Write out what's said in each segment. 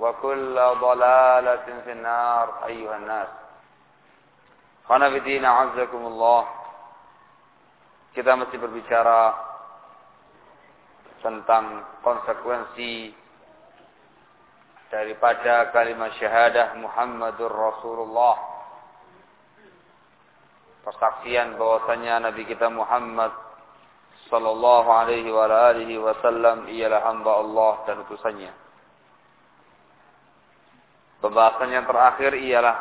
وكل ضلالة في النار أيها الناس Khanafiddin azakumullah Kita masih berbicara tentang konsekuensi daripada kalimat syahadah Muhammadur Rasulullah. Persaksian bahwasanya Nabi kita Muhammad sallallahu alaihi wa alihi wasallam ialah hamba Allah dan utusannya. Pembahasan yang terakhir ialah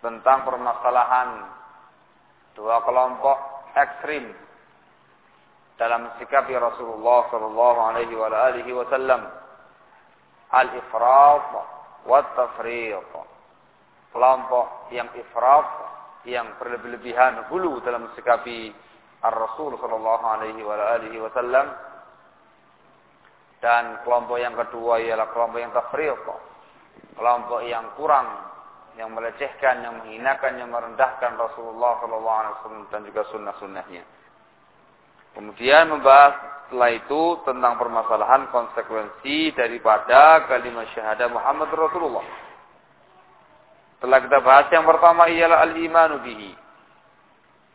tentang permasalahan dua kelompok ekstrim dalam sikapi Rasulullah sallallahu alaihi wasallam al-ifrat wa tafriq. Kelompok yang ifrat, yang berlebih-lebihan hulu dalam sikapi Ar-Rasul sallallahu alaihi wasallam dan kelompok yang kedua ialah kelompok yang tafriq. Kelompok yang kurang, yang melecehkan, yang menghinakan, yang merendahkan Rasulullah wasallam dan juga sunnah-sunnahnya. Kemudian membahas setelah itu tentang permasalahan konsekuensi daripada kalimat syahadah Muhammad Rasulullah. Setelah kita bahas yang pertama ialah al-imanu bihi.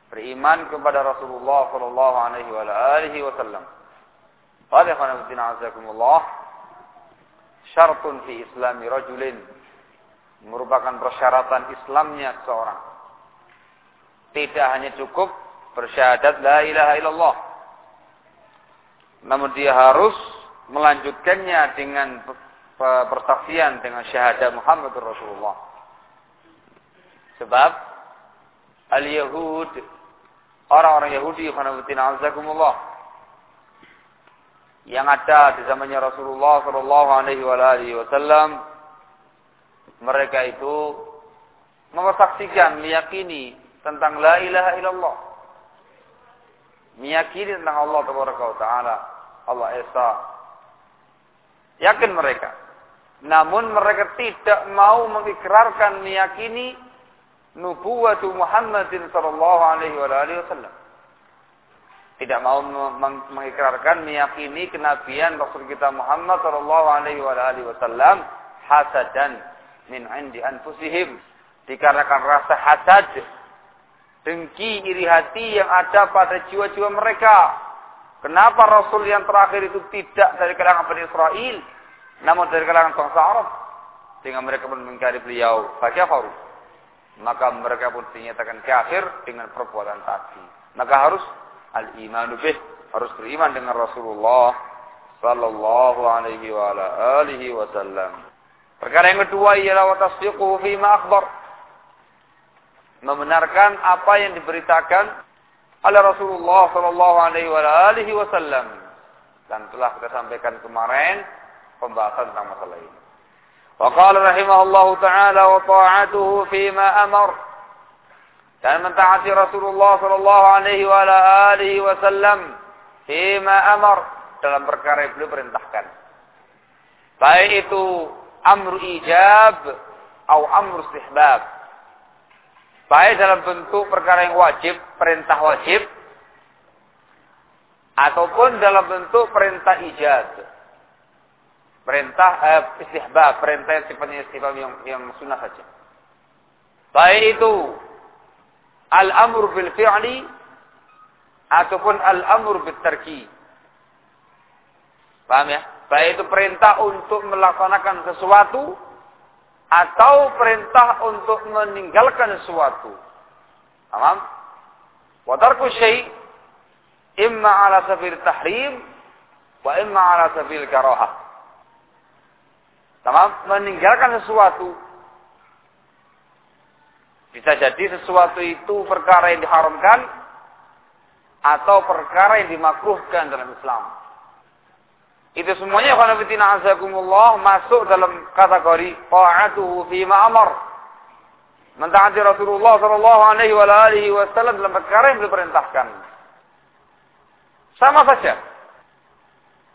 Beriman kepada Rasulullah sallallahu alaihi wasallam. Qala azakumullah syartun fi islami rajulin merupakan persyaratan Islamnya seorang. Tidak hanya cukup bersyahadat la ilaha illallah. Namun dia harus melanjutkannya dengan persaksian dengan syahadat Muhammad Rasulullah. Sebab al-Yahud orang-orang Yahudi khanabutina azakumullah yang ada di zamannya Rasulullah sallallahu alaihi wasallam mereka itu mempersaksikan meyakini tentang la ilaha illallah. Meyakini tentang Allah taala Allah Esa. Yakin mereka. Namun mereka tidak mau mengikrarkan meyakini nubuwatu Muhammadin sallallahu alaihi wasallam. Tidak mau mengikrarkan meyakini kenabian Rasul kita Muhammad sallallahu alaihi wasallam hasadan min indi anfusihim dikarenakan rasa hasad dengki iri hati yang ada pada jiwa-jiwa mereka. Kenapa Rasul yang terakhir itu tidak dari kalangan Bani Israel, namun dari kalangan bangsa Arab? Sehingga mereka pun mengingkari beliau. Bagaimana? maka mereka pun dinyatakan kafir dengan perbuatan tadi. Maka harus al-imanu bih, harus beriman dengan Rasulullah sallallahu alaihi wa ala alihi wasallam. Perkara yang kedua ialah wa tasdiquhu fi ma akhbar. Membenarkan apa yang diberitakan oleh Rasulullah sallallahu alaihi wa alihi wasallam. Dan telah kita sampaikan kemarin pembahasan tentang masalah ini. Wa qala rahimahullahu taala wa ta'atuhu fi ma amar. Dan mentaati Rasulullah sallallahu alaihi wasallam fi ma amar dalam perkara yang beliau perintahkan. Baik itu amru ijab atau amru istihbab. Baik dalam bentuk perkara yang wajib, perintah wajib, ataupun dalam bentuk perintah ijab. Perintah eh, istihbab, perintah yang sifatnya istihbab yang, yang sunnah saja. Baik itu al-amru bil fi'li ataupun al-amru bil tarki. Paham ya? Baik itu perintah untuk melaksanakan sesuatu atau perintah untuk meninggalkan sesuatu. Paham? Wa tarku syai' imma ala sabil tahrim wa imma ala sabil karahah. Tamam? Meninggalkan sesuatu bisa jadi sesuatu itu perkara yang diharamkan atau perkara yang dimakruhkan dalam Islam. Itu semuanya khanafitina azakumullah masuk dalam kategori ta'atuhu fi ma'amar. Mentaati Rasulullah sallallahu alaihi wa alihi wasallam dalam perkara yang diperintahkan. Sama saja.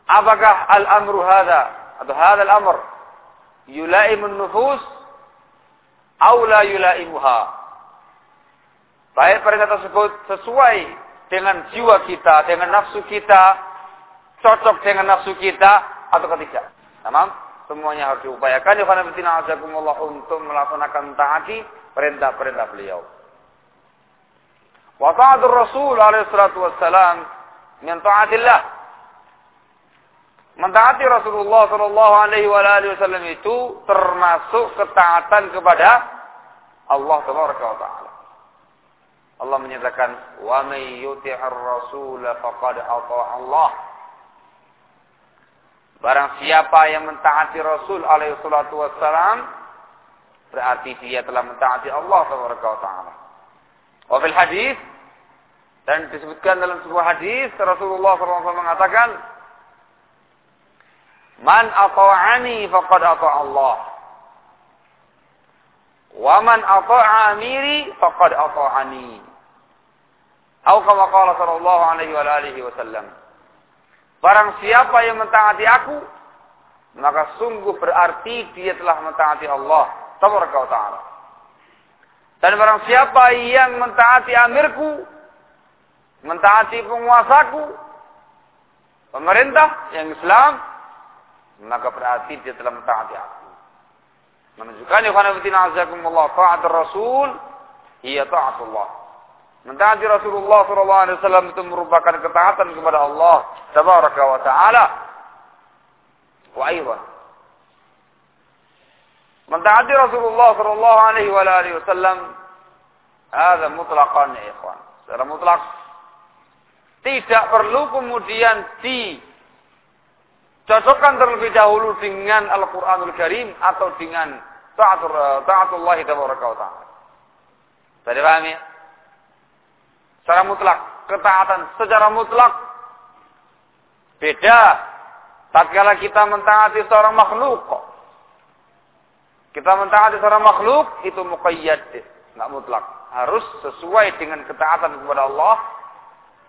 Apakah al-amru hadha atau hadha al-amr yulaimun nufus atau la yulaimuha? Baik perintah tersebut sesuai dengan jiwa kita, dengan nafsu kita, cocok dengan nafsu kita atau tidak. Tamam? Semuanya harus diupayakan ya khana azakumullah untuk melaksanakan taati perintah-perintah beliau. Wa ta'atur Rasul alaihi salatu wassalam min ta'atillah. Mentaati Rasulullah sallallahu alaihi wasallam itu termasuk ketaatan kepada Allah taala. Allah menyatakan wa may yuti'ir rasul faqad Allah. Barang siapa yang mentaati Rasul alaihi salatu wassalam, berarti dia telah mentaati Allah taala. Wa fil hadis dan disebutkan dalam sebuah hadis Rasulullah SAW mengatakan, Man ata'ani faqad ata'a Allah. Wa man ata'a amiri faqad ata'ani. Atau kama qala sallallahu alaihi wa alihi wasallam. Barang siapa yang mentaati aku, maka sungguh berarti dia telah mentaati Allah tabaraka taala. Dan barang siapa yang mentaati amirku, mentaati penguasaku, pemerintah yang Islam, maka berarti dia telah mentaati aku. Menunjukkan ya khana azakumullah ta'at Rasul, iya ta'atullah. Mentaati Rasulullah SAW itu merupakan ketaatan kepada Allah Tabaraka wa Ta'ala. Wa aywan. Mentaati Rasulullah SAW ada mutlaqan ya ikhwan. Secara mutlak tidak perlu kemudian di cocokkan terlebih dahulu dengan Al-Qur'anul Karim atau dengan taatullah tabaraka wa taala. Tadi paham ya? secara mutlak, ketaatan secara mutlak. Beda tatkala kita mentaati seorang makhluk. Kita mentaati seorang makhluk itu muqayyad, enggak mutlak. Harus sesuai dengan ketaatan kepada Allah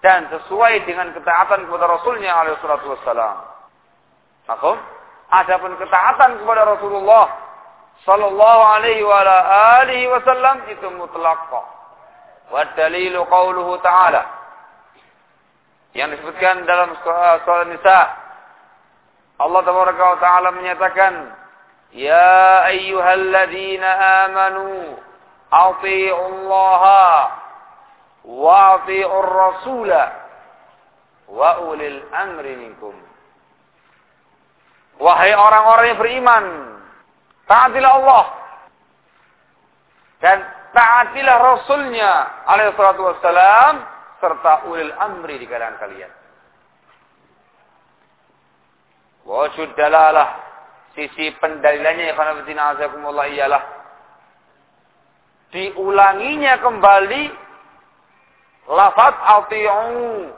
dan sesuai dengan ketaatan kepada Rasulnya alaihi salatu wassalam. Maksud? Adapun ketaatan kepada Rasulullah sallallahu alaihi wa alihi wasallam itu mutlak kok. والدليل قوله تعالى yang disebutkan dalam surah Nisa Allah tabaraka wa taala menyatakan ya ayyuhalladzina amanu atii'u Allah wa atii'ur rasula wa ulil amri minkum wahai orang-orang yang beriman taatilah Allah dan taatilah Rasulnya alaihi salatu wassalam serta ulil amri di kalangan kalian. Wajud dalalah. Sisi pendalilannya ya khanafatina azakumullah ialah. Diulanginya kembali lafaz ati'u.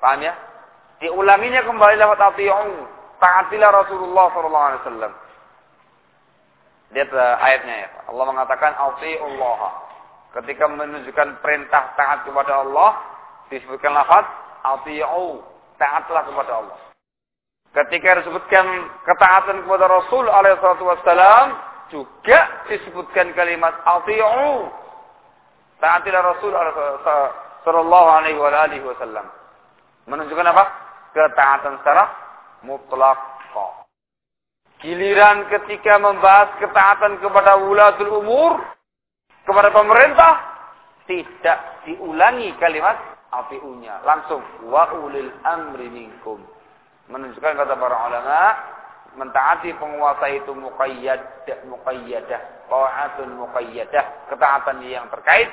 Paham ya? Diulanginya kembali lafaz ati'u. Taatilah Rasulullah sallallahu alaihi wasallam. Lihat uh, ayatnya ya. Allah mengatakan ati'ullah. Ketika menunjukkan perintah taat kepada Allah, disebutkan lafaz ati'u. Taatlah kepada Allah. Ketika disebutkan ketaatan kepada Rasul alaihi wassalam, juga disebutkan kalimat ati'u. Taatilah Rasul sallallahu alaihi wasallam. Menunjukkan apa? Ketaatan secara mutlak. Giliran ketika membahas ketaatan kepada wulatul umur, kepada pemerintah, tidak diulangi kalimat apiunya. Langsung, wa ulil amri minkum. Menunjukkan kata para ulama, mentaati penguasa itu muqayyad, muqayyadah, ta'atun muqayyadah, ketaatan yang terkait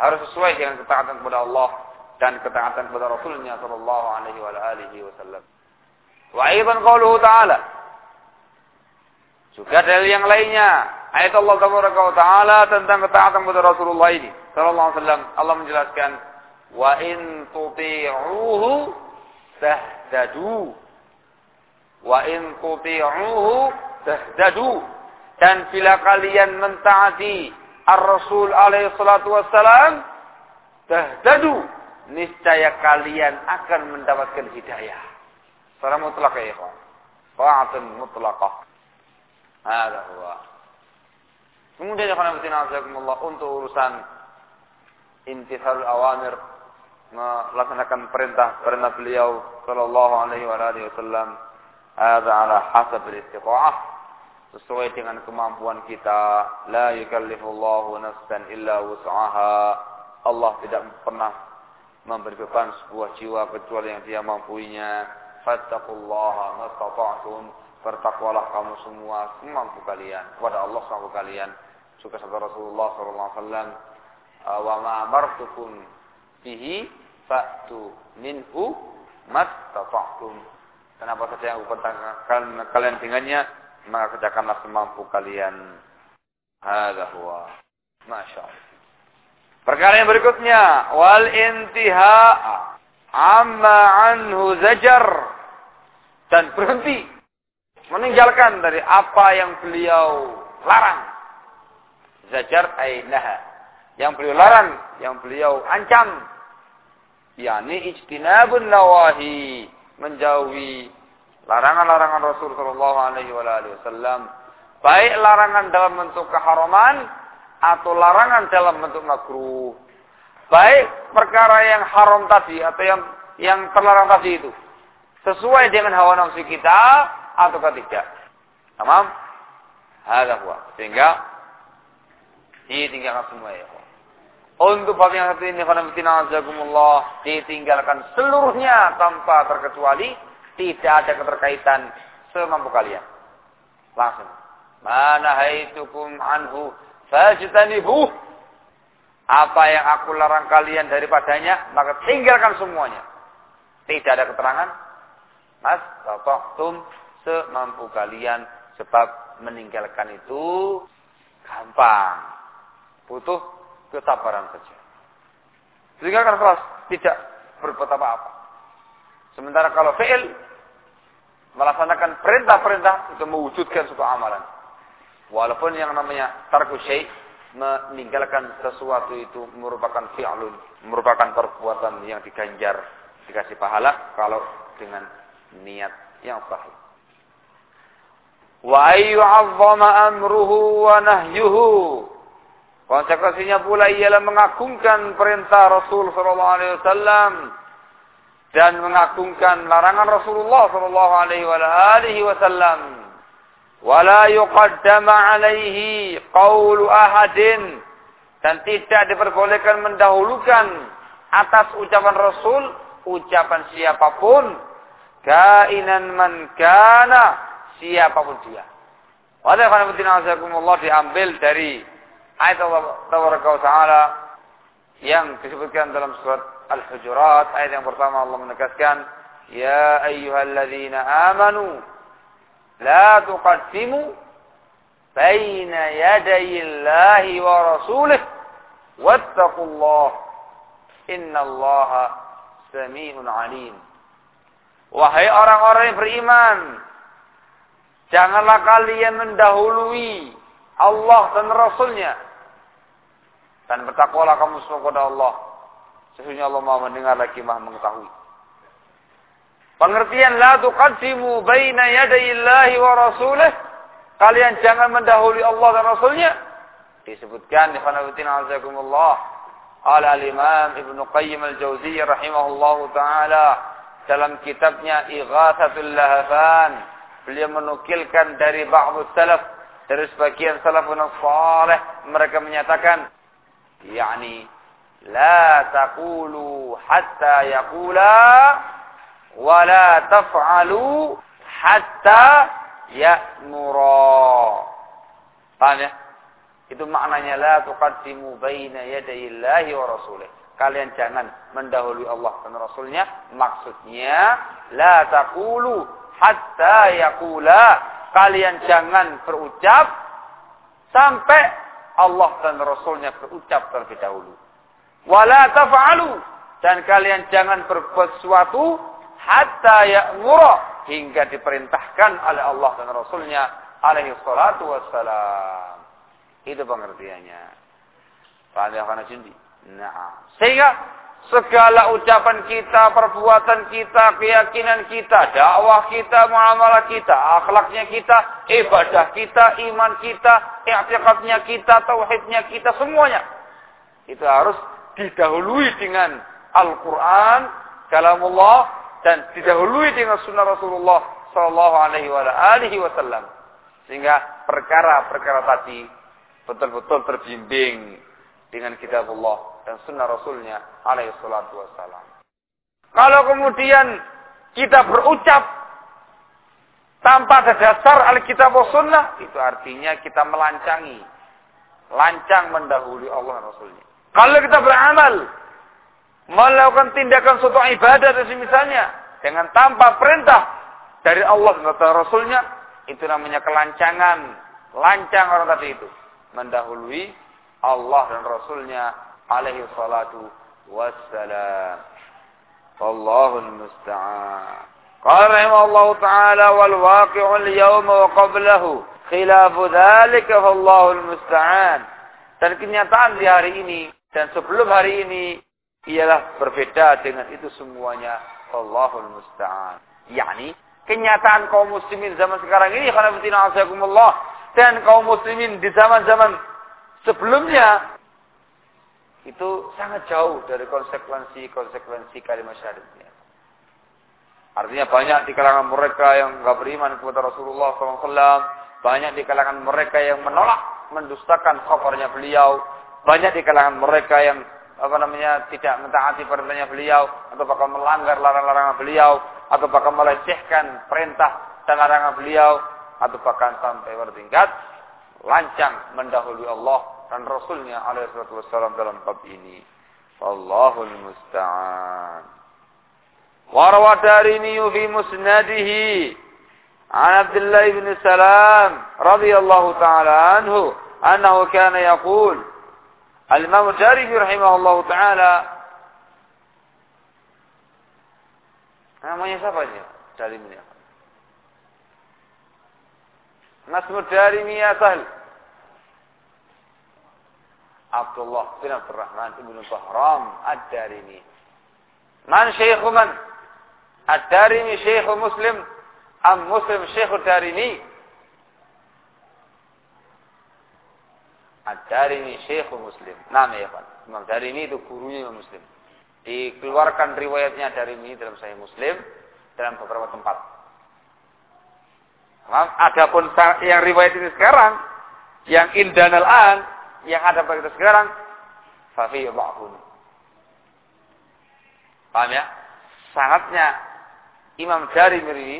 harus sesuai dengan ketaatan kepada Allah dan ketaatan kepada Rasulnya sallallahu alaihi wasallam. Wa aidan qauluhu ta'ala juga dalil yang lainnya, ayat Allah Taala tentang ketaatan kepada Rasulullah ini sallallahu alaihi wasallam. Allah menjelaskan, "Wa in tuti'uhu tahtadu." Wa in tuti'uhu tahtadu. Dan bila kalian mentaati Ar-Rasul alaihi salatu wassalam, tahtadu. Niscaya kalian akan mendapatkan hidayah. Secara mutlak ya ikhwan. Ta'atun mutlaqah. Ada huwa. Kemudian Allah untuk urusan intisarul awamir melaksanakan perintah perintah beliau sallallahu alaihi wasallam ada ala hasab istiqa'ah sesuai dengan kemampuan kita la yukallifullahu nafsan illa wus'aha Allah tidak pernah memberi beban sebuah jiwa kecuali yang dia mampunya fattaqullaha mastata'tum bertakwalah kamu semua semampu kalian. Kepada Allah semampu kalian. Juga sabda Rasulullah sallallahu alaihi wasallam wa ma amartukum bihi fa'tu minhu mastata'tum dan apa saja yang aku perintahkan kalian dengannya maka kerjakanlah semampu kalian. Hadza huwa. Masya Allah perkara yang berikutnya wal intiha amma anhu zajar dan berhenti meninggalkan dari apa yang beliau larang. Zajar ainaha. Yang beliau larang, yang beliau ancam. yakni ijtinabun nawahi. Menjauhi larangan-larangan Rasul sallallahu alaihi wasallam. Baik larangan dalam bentuk keharaman atau larangan dalam bentuk makruh. Baik perkara yang haram tadi atau yang yang terlarang tadi itu sesuai dengan hawa nafsu kita atau tidak. Tamam? Ada huwa. Sehingga ditinggalkan semua ya. Untuk bab yang satu ini khonamitina azakumullah ditinggalkan seluruhnya tanpa terkecuali tidak ada keterkaitan semampu kalian. Langsung. Mana haitukum anhu fajtanibuh. Apa yang aku larang kalian daripadanya, maka tinggalkan semuanya. Tidak ada keterangan. Mas, tum semampu kalian sebab meninggalkan itu gampang. Butuh kesabaran saja. Sehingga kan keras tidak berbuat apa-apa. Sementara kalau fi'il melaksanakan perintah-perintah untuk mewujudkan suatu amalan. Walaupun yang namanya tarku syai' meninggalkan sesuatu itu merupakan fi'lun, merupakan perbuatan yang diganjar, dikasih pahala kalau dengan niat yang sahih wa ayyu'azzama amruhu wa nahyuhu. Konsekuensinya pula ialah mengagungkan perintah Rasul sallallahu alaihi wasallam dan mengagungkan larangan Rasulullah sallallahu alaihi wasallam. Wala yuqaddama alaihi qawlu ahadin. Dan tidak diperbolehkan mendahulukan atas ucapan Rasul ucapan siapa pun. Kainan man kana siapa pun dia. Pada Allah diambil dari ayat Allah Taala yang disebutkan dalam surat Al-Hujurat. Ayat yang pertama Allah menegaskan ya ayyuhalladzina amanu La tuqaddimu baina yadayillahi wa rasulih wattaqullah innallaha sami'un alim. Wahai orang-orang yang beriman, janganlah kalian mendahului Allah dan Rasulnya. Dan bertakwalah kamu semua kepada Allah. Sesungguhnya Allah maha mendengar lagi maha mengetahui. Pengertian la tuqaddimu baina yadayillahi wa rasulih. Kalian jangan mendahului Allah dan Rasulnya. Disebutkan di Khanawatin Azakumullah. Al-Imam Ibn Qayyim Al-Jawziyah rahimahullahu ta'ala. Dalam kitabnya Ighathatul Lahafan. Beliau menukilkan dari ba'du salaf. Dari sebagian salafun salih. Mereka menyatakan. Yani. La taqulu hatta yaqula. Wa la taf'alu hatta ya'mura. Paham ya? Itu maknanya la tuqaddimu baina yadayillahi wa rasulih. Kalian jangan mendahului Allah dan Rasulnya. Maksudnya, la taqulu hatta yaqula. Kalian jangan berucap sampai Allah dan Rasulnya berucap terlebih dahulu. Wala taf'alu. Dan kalian jangan berbuat sesuatu hatta ya'mura. Hingga diperintahkan oleh Allah dan Rasulnya alaihi salatu wassalam. Itu pengertiannya. Karena jindi. Nah, sehingga segala ucapan kita, perbuatan kita, keyakinan kita, dakwah kita, muamalah kita, akhlaknya kita, ibadah kita, iman kita, i'tiqadnya kita, tauhidnya kita, semuanya. Itu harus didahului dengan Al-Quran, kalamullah, dan didahului dengan sunnah Rasulullah Sallallahu Alaihi Wasallam. Sehingga perkara-perkara tadi betul-betul terbimbing dengan kitab Allah dan sunnah Rasulnya alaihi salatu wassalam. Kalau kemudian kita berucap tanpa ada dasar Alkitab dan Sunnah, itu artinya kita melancangi. Lancang mendahului Allah dan Rasulnya. Kalau kita beramal, melakukan tindakan suatu ibadah dan misalnya dengan tanpa perintah dari Allah dan Rasulnya, itu namanya kelancangan. Lancang orang tadi itu mendahului Allah dan Rasulnya alaihi salatu wassalam. Wallahul musta'an. Rahimahullahu ta'ala wal waqi'u al-yawma wa qablahu khilafu dhalika fallahul musta'an. Dan kenyataan di hari ini dan sebelum hari ini ialah berbeda dengan itu semuanya. Allahul musta'an. Yani kenyataan kaum muslimin zaman sekarang ini karena betina asakumullah dan kaum muslimin di zaman-zaman sebelumnya itu sangat jauh dari konsekuensi-konsekuensi kalimat syahadatnya. Artinya banyak di kalangan mereka yang enggak beriman kepada Rasulullah SAW, banyak di kalangan mereka yang menolak, mendustakan kabarnya beliau, banyak di kalangan mereka yang apa namanya tidak mentaati perintahnya beliau, atau bahkan melanggar larang-larangan beliau, atau bahkan melecehkan perintah dan larangan beliau, atau bahkan sampai bertingkat lancang mendahului Allah dan Rasulnya alaihi wassalam dalam bab ini. Allahul musta'an. Warwa darimi fi musnadihi an Abdullah bin Salam radhiyallahu taala anhu annahu kana الإمام الجارفي رحمه الله تعالى. من يسافر من تعلمني ما اسم التعلمي يا سهل. عبد الله بن عبد الرحمن بن الظهرام التعلمي من شيخ من؟ التعلمي شيخ مسلم أم مسلم شيخ التعلمي Ad-Darimi Syekh Muslim. Nama ya Pak. Imam Darimi itu gurunya Imam Muslim. Dikeluarkan riwayatnya dari ini dalam saya Muslim dalam beberapa tempat. Adapun yang riwayat ini sekarang, yang indanal an. yang ada pada kita sekarang, fafi ya, ba'hum. Paham ya? Sangatnya Imam Darimi ini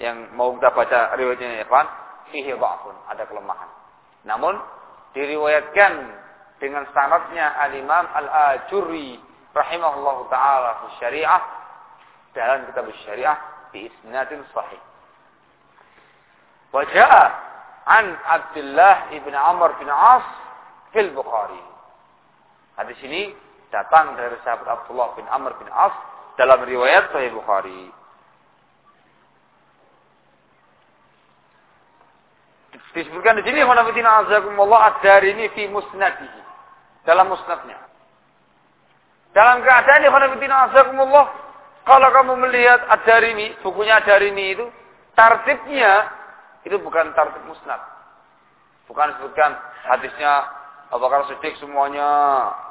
yang mau kita baca riwayatnya ya, Pak, fihi ba'hun, ya, ada kelemahan. Namun diriwayatkan dengan sanatnya al-Imam Al-Ajurri rahimahullahu taala fi syariah dalam kitab syariah bi isnadin sahih Wajah an Abdullah ibn Amr bin As fil Bukhari. Hadis ini datang dari sahabat Abdullah bin Amr bin As dalam riwayat Sahih Bukhari. Disebutkan di sini Khonafidina azakumullah dari ini fi musnadihi. Dalam musnadnya. Dalam keadaan Khonafidina azakumullah. Kalau kamu melihat Ad-Darimi, bukunya Ad-Darimi itu, tartibnya itu bukan tartib musnad. Bukan disebutkan hadisnya Abu Bakar Siddiq semuanya,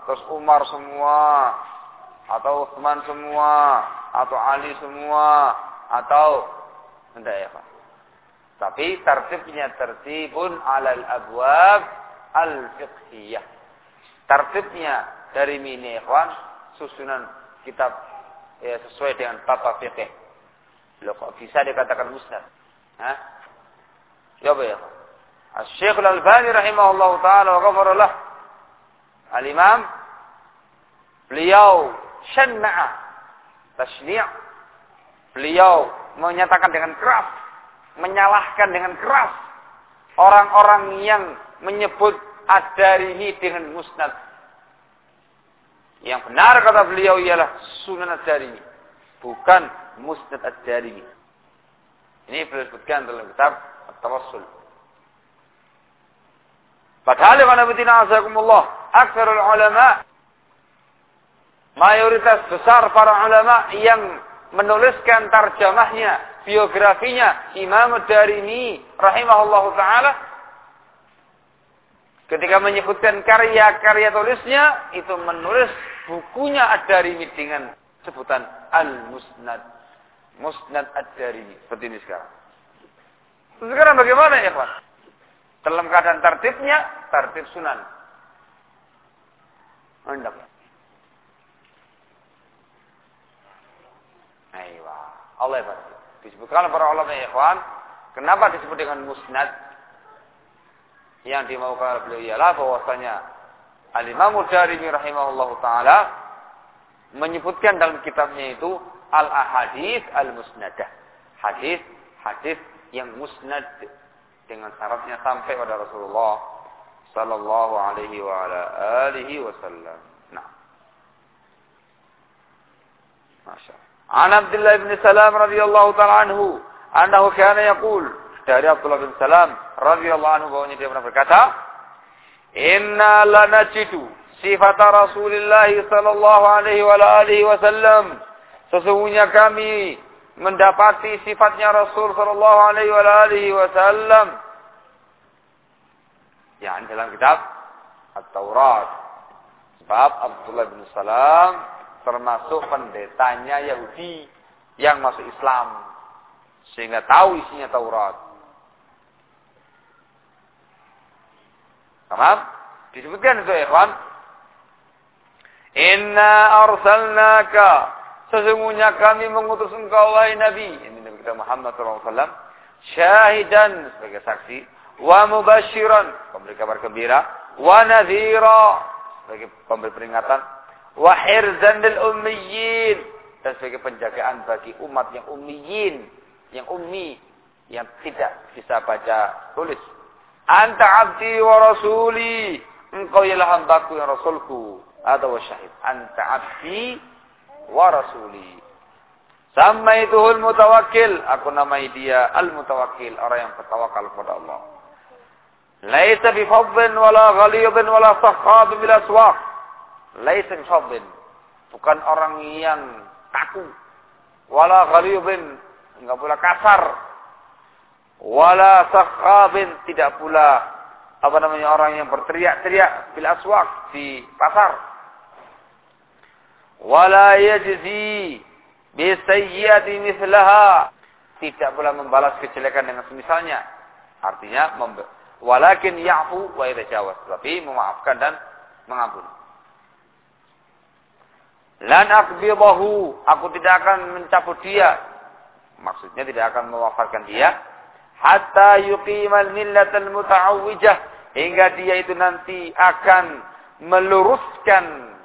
terus Umar semua, atau Uthman semua, atau Ali semua, atau tidak ya Pak. Tapi tertibnya tertibun alal abwab al-fiqhiyah. Tertibnya dari mini ikhwan susunan kitab ya, sesuai dengan tata fikih. Loh kok bisa dikatakan musnad? Hah? Apa ya? Al-Syekh Al-Albani rahimahullah ta'ala wa ghafarallah. Al-Imam beliau syana'a tasni' beliau menyatakan dengan keras menyalahkan dengan keras orang-orang yang menyebut ad-darimi dengan musnad. Yang benar kata beliau ialah sunan ad-darimi, bukan musnad ad-darimi. Ini beliau sebutkan dalam kitab At-Tawassul. Padahal yang betina azakumullah, aksarul ulama mayoritas besar para ulama yang menuliskan tarjamahnya biografinya Imam Darimi rahimahullah taala ketika menyebutkan karya-karya tulisnya itu menulis bukunya Ad-Darimi dengan sebutan Al-Musnad. Musnad Ad-Darimi seperti ini sekarang. Sekarang bagaimana ya, Pak? Dalam keadaan tertibnya, tertib sunan. Mantap. Ayo, Allah ya, Disebutkan para ulama ikhwan, kenapa disebut dengan musnad? Yang dimaukan beliau ialah bahwasanya Al-Imam Darimi rahimahullahu taala menyebutkan dalam kitabnya itu al-ahadits al-musnadah. Hadis hadis yang musnad dengan syaratnya sampai pada Rasulullah sallallahu alaihi wa ala alihi wasallam. Nah. Masya Allah. An Abdullah bin Salam radhiyallahu taala anhu, annahu kana yaqul dari Abdullah bin Salam radhiyallahu anhu bahwa dia pernah berkata, "Inna lanajidu sifat Rasulullah sallallahu alaihi wa alihi wasallam." Sesungguhnya kami mendapati sifatnya Rasul sallallahu alaihi wa alihi wasallam yang dalam kitab At-Taurat. Sebab Abdullah bin Salam termasuk pendetanya Yahudi yang masuk Islam sehingga tahu isinya Taurat. Paham? Disebutkan itu ikhwan. Inna arsalnaka sesungguhnya kami mengutus engkau wahai Nabi ini Nabi kita Muhammad SAW syahidan sebagai saksi wa mubashiran pemberi kabar gembira wa nadhira sebagai pemberi peringatan Wahirzan lil ummiyin dan sebagai penjagaan bagi umat yang ummiyin, yang ummi, yang tidak bisa baca tulis. Anta abdi wa rasuli, engkau ialah hambaku yang rasulku. Ada wa syahid. Anta abdi wa rasuli. Samaituhul mutawakil. Aku namai dia al-mutawakil. Orang yang bertawakal kepada Allah. Laisa bifadhin wala ghalidhin wala sakhabin bil aswaq. Laisa fadin. Bukan orang yang kaku. Wala ghalidhin. Enggak pula kasar. Wala sakhabin. Tidak pula apa namanya orang yang berteriak-teriak bil aswaq di pasar. Wala yajzi bi sayyiati mithlaha. Tidak pula membalas kejelekan dengan semisalnya. Artinya walakin ya'fu wa yatajawaz. Tapi memaafkan dan mengampuni. Lan akbidahu, aku tidak akan mencabut dia. Maksudnya tidak akan mewafatkan dia hatta yuqimal millatal muta'awwijah hingga dia itu nanti akan meluruskan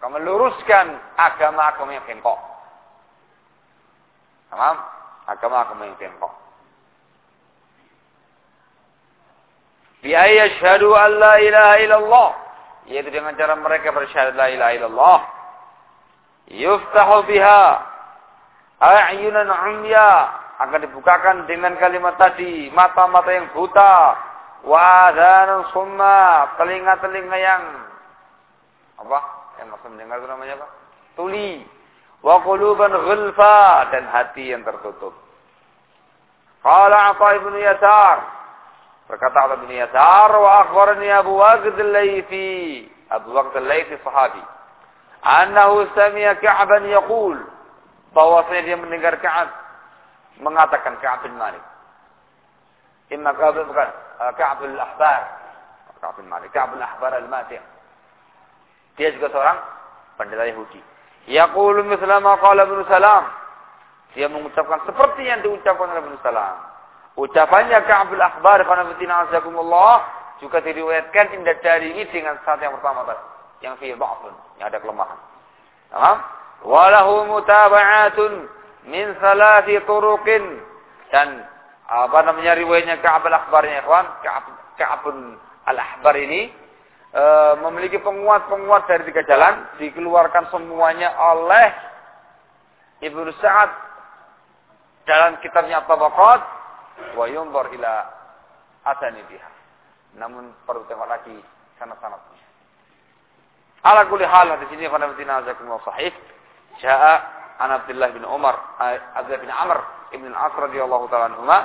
akan meluruskan agama-agama yang bengkok. Paham? Agama-agama yang bengkok. Bi ayyashhadu an la ilaha illallah. Yaitu dengan cara mereka bersyahadat la ilaha illallah. Yuftahu biha. A'yunan umya. Akan dibukakan dengan kalimat tadi mata-mata yang buta. Wa adhanun summa telinga-telinga yang apa? Yang maksud mendengar itu namanya apa? Tuli. Wa quluban ghulfa dan hati yang tertutup. Qala Atha ibn Yasar. Berkata Atha ibn Yasar wa akhbarani Abu Waqid al-Laythi. Abu Waqid al-Laythi sahabi annahu sami'a Ka'ban yaqul. Bahwasanya dia mendengar Ka'ab mengatakan Ka'ab bin Malik. Imma Ka'ab bukan Ka'ab al-Ahbar. Ka'ab bin Malik Ka'ab al-Ahbar al-Mati' dia juga seorang pendeta Yahudi. Yaqulu mithla ma qala Ibnu Salam. Dia mengucapkan seperti yang diucapkan oleh Ibnu Salam. Ucapannya Ka'ab al-Ahbar kana fitina azakumullah juga diriwayatkan indah dari ini dengan saat yang pertama tadi yang fi dha'fun, yang ada kelemahan. Paham? Walahu mutaba'atun min salati turuqin dan apa namanya riwayatnya Ka'ab al-Akhbarnya ikhwan, Ka'ab al-Ahbar ini e, memiliki penguat-penguat dari tiga jalan dikeluarkan semuanya oleh Ibnu Sa'ad dalam kitabnya Tabaqat wa yunzar ila asanidiha. Namun perlu tengok lagi sanad-sanadnya. Ala kulli hal di sini pada betina azakumullah sahih. Jaa an Abdullah bin Umar, Abdullah bin Amr ibn al-As radhiyallahu taala anhuma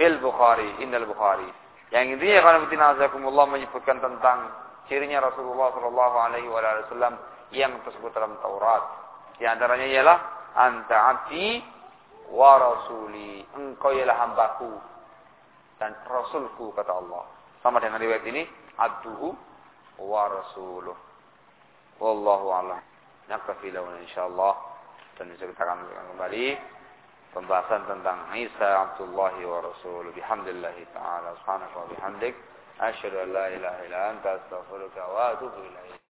fil Bukhari, innal Bukhari. Yang intinya pada betina azakumullah menyebutkan tentang cirinya Rasulullah sallallahu alaihi wasallam yang tersebut dalam Taurat. Di antaranya ialah anta abdi wa rasuli. Engkau ialah hambaku dan rasulku kata Allah. Sama dengan riwayat ini, abduhu wa rasuluh. Wallahu a'lam. Nakfi lawan insyaallah dan bisa kita akan kembali pembahasan tentang Isa Abdullah wa Rasul. Bihamdillah taala subhanaka wa bihamdik asyhadu an la ilaha illa anta astaghfiruka wa atubu ilaik.